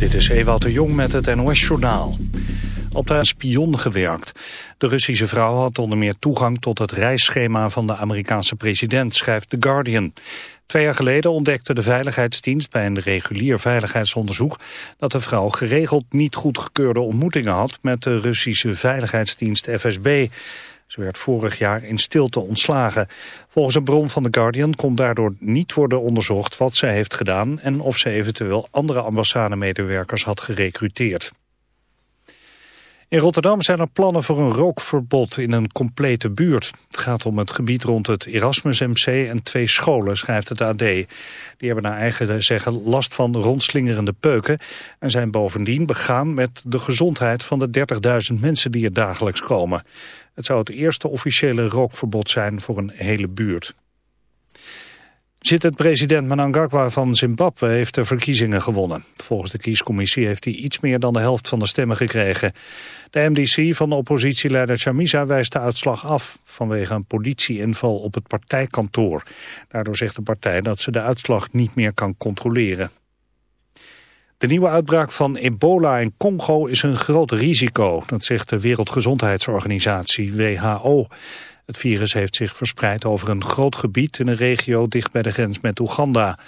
Dit is Ewout de Jong met het NOS-journaal. Op de spion gewerkt. De Russische vrouw had onder meer toegang tot het reisschema van de Amerikaanse president, schrijft The Guardian. Twee jaar geleden ontdekte de Veiligheidsdienst bij een regulier veiligheidsonderzoek dat de vrouw geregeld niet goedgekeurde ontmoetingen had met de Russische veiligheidsdienst FSB. Ze werd vorig jaar in stilte ontslagen. Volgens een bron van The Guardian kon daardoor niet worden onderzocht wat zij heeft gedaan... en of ze eventueel andere ambassademedewerkers had gerecruiteerd. In Rotterdam zijn er plannen voor een rookverbod in een complete buurt. Het gaat om het gebied rond het Erasmus MC en twee scholen, schrijft het AD. Die hebben naar eigen zeggen last van rondslingerende peuken... en zijn bovendien begaan met de gezondheid van de 30.000 mensen die er dagelijks komen. Het zou het eerste officiële rookverbod zijn voor een hele buurt. Zittend president Mnangagwa van Zimbabwe heeft de verkiezingen gewonnen. Volgens de kiescommissie heeft hij iets meer dan de helft van de stemmen gekregen. De MDC van de oppositieleider Chamisa wijst de uitslag af... vanwege een politieinval op het partijkantoor. Daardoor zegt de partij dat ze de uitslag niet meer kan controleren. De nieuwe uitbraak van ebola in Congo is een groot risico. Dat zegt de Wereldgezondheidsorganisatie, WHO. Het virus heeft zich verspreid over een groot gebied in een regio dicht bij de grens met Oeganda.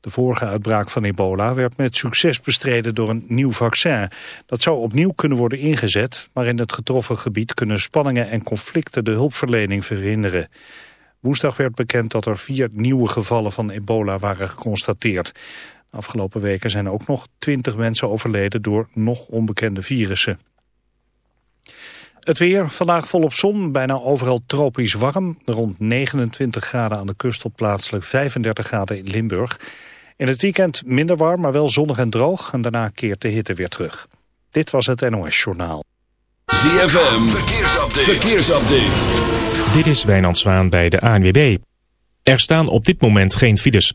De vorige uitbraak van ebola werd met succes bestreden door een nieuw vaccin. Dat zou opnieuw kunnen worden ingezet, maar in het getroffen gebied kunnen spanningen en conflicten de hulpverlening verhinderen. Woensdag werd bekend dat er vier nieuwe gevallen van ebola waren geconstateerd. Afgelopen weken zijn ook nog twintig mensen overleden door nog onbekende virussen. Het weer, vandaag volop zon, bijna overal tropisch warm. Rond 29 graden aan de kust tot plaatselijk 35 graden in Limburg. In het weekend minder warm, maar wel zonnig en droog. En daarna keert de hitte weer terug. Dit was het NOS Journaal. ZFM, verkeersupdate. verkeersupdate. Dit is Wijnand Zwaan bij de ANWB. Er staan op dit moment geen files.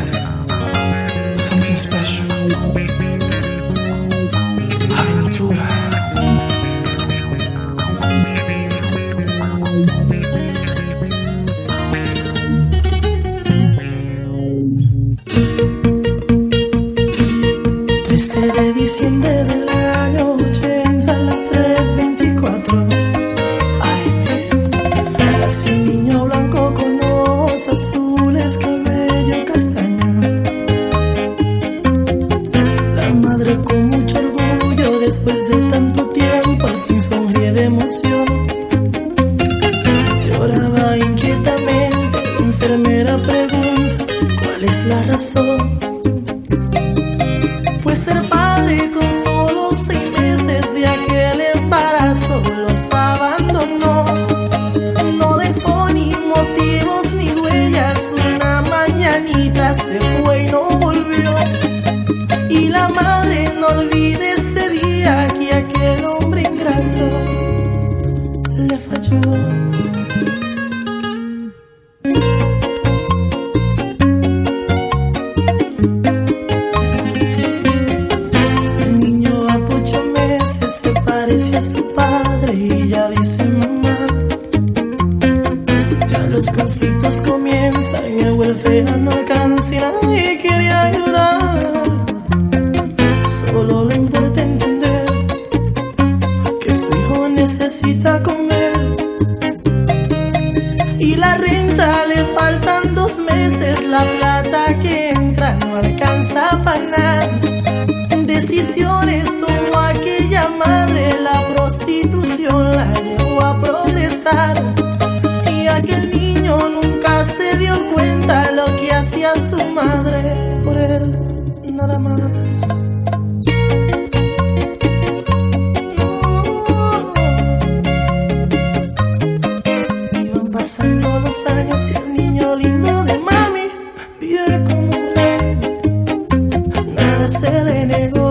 13 de diciembre del pasando los años y el niño lindo de mami vive como un. Nada se le negó.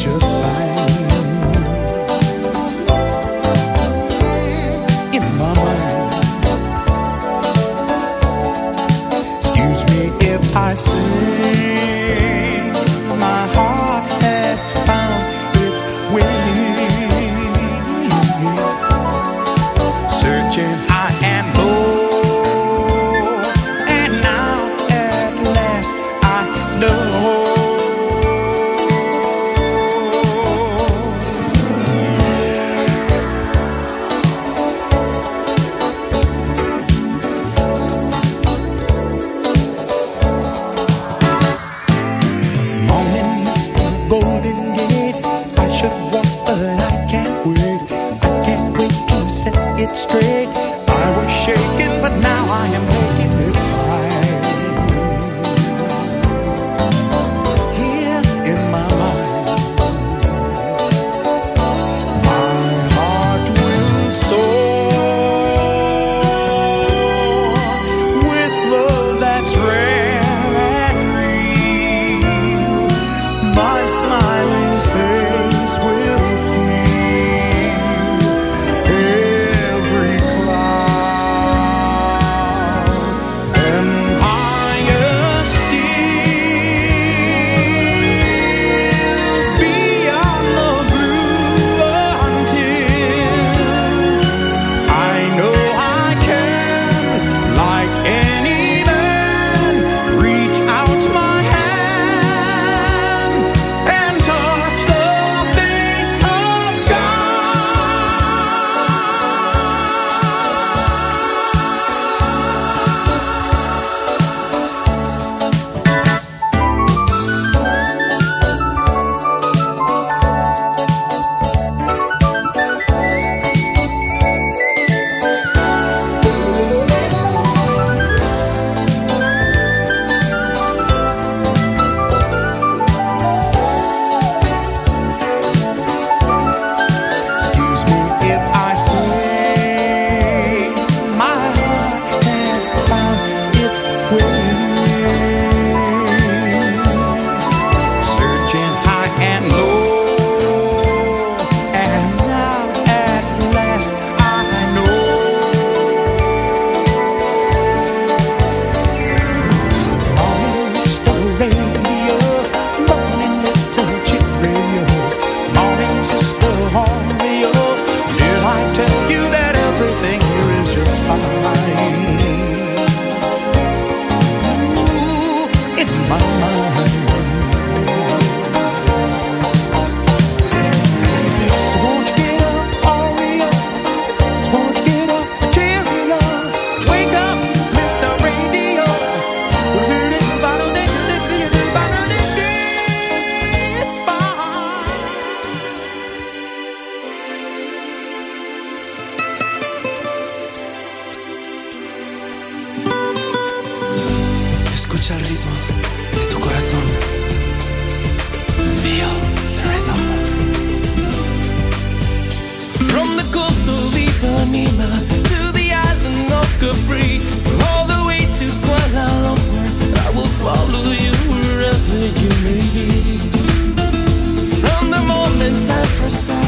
Just fine in my mind. Excuse me if I say. Moment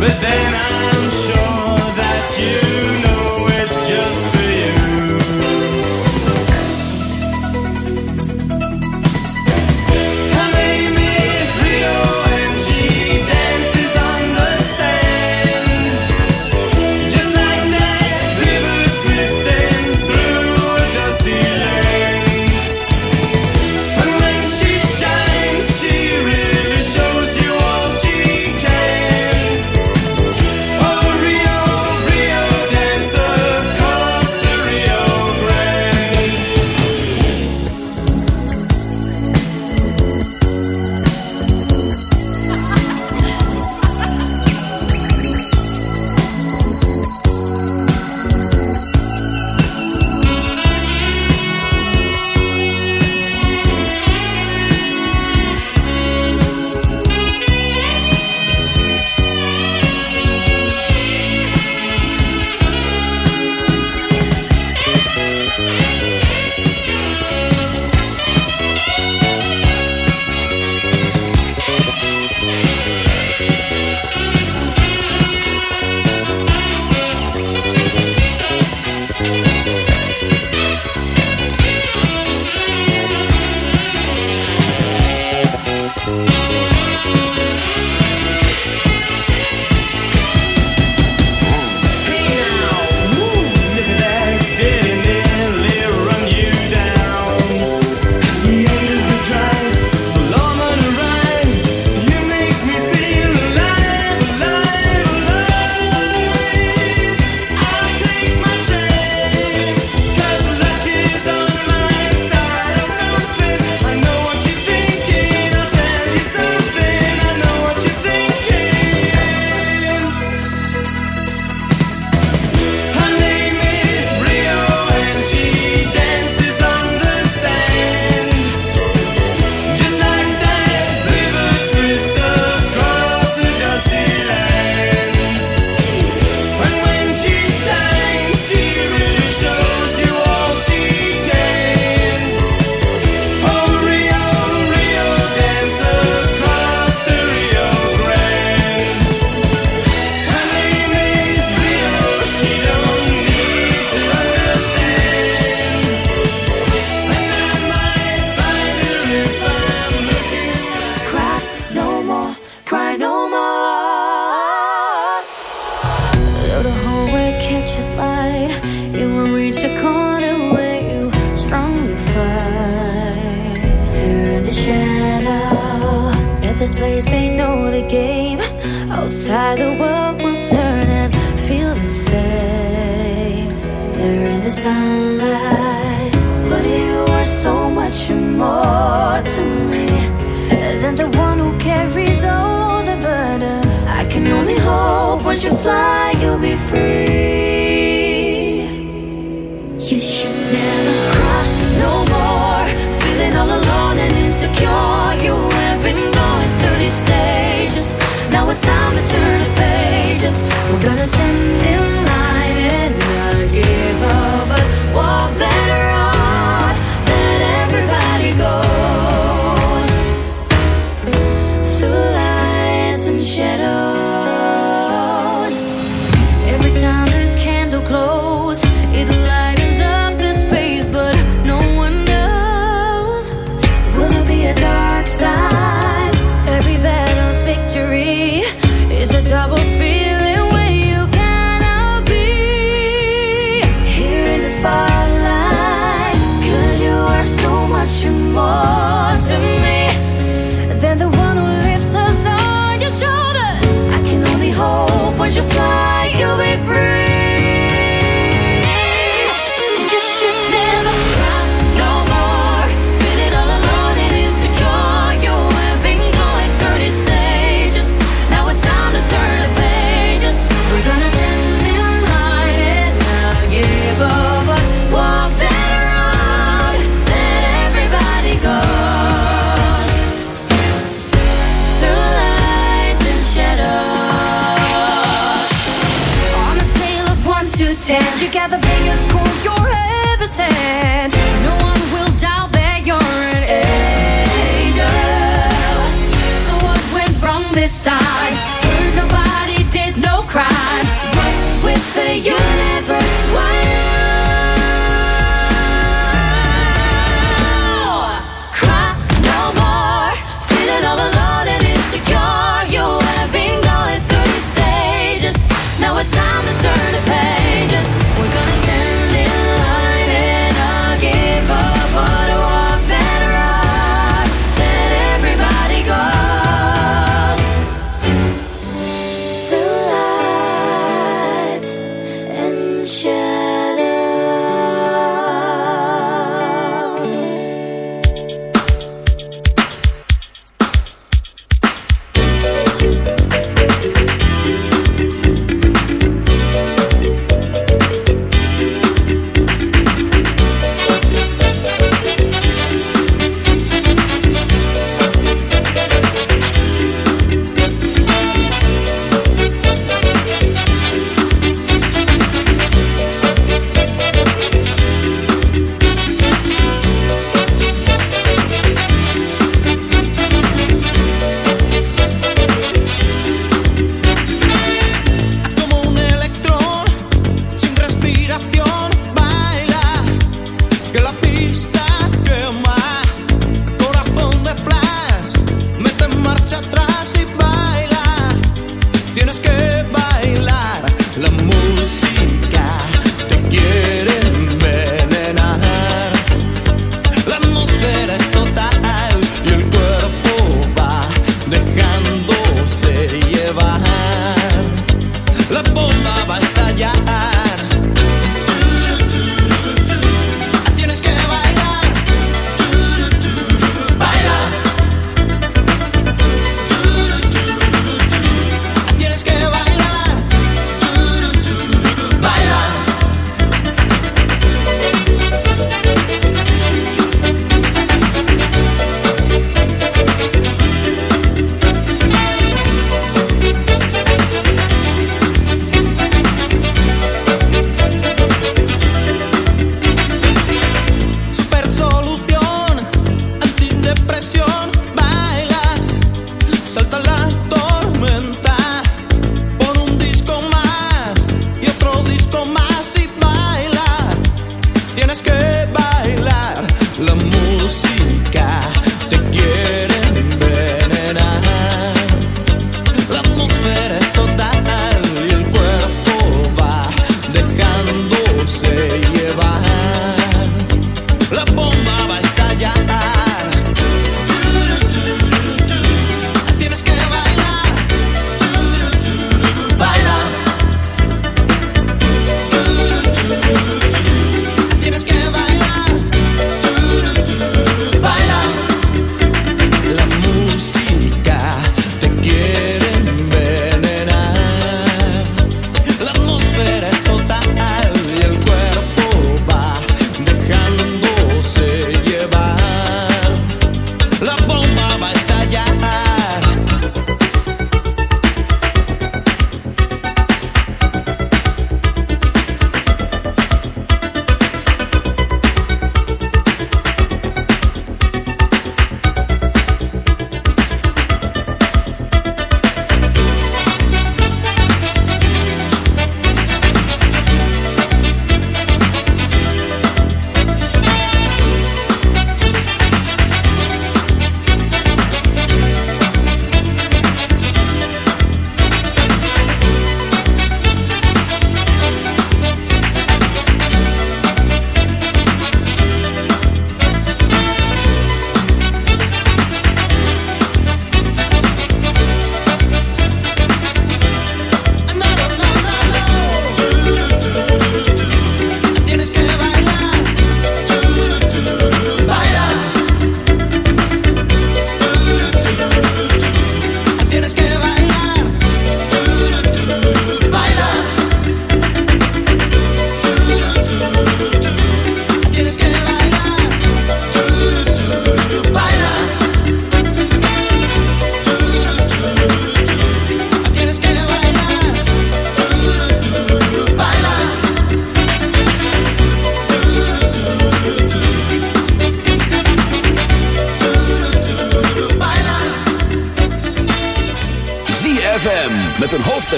But then- you.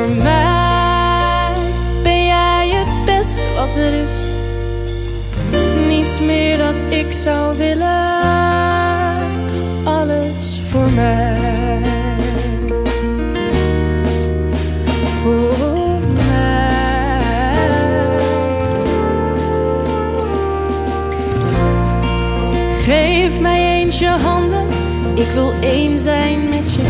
Voor mij ben jij het best wat er is. Niets meer dat ik zou willen. Alles voor mij. Voor mij. Geef mij eens je handen, ik wil één zijn met je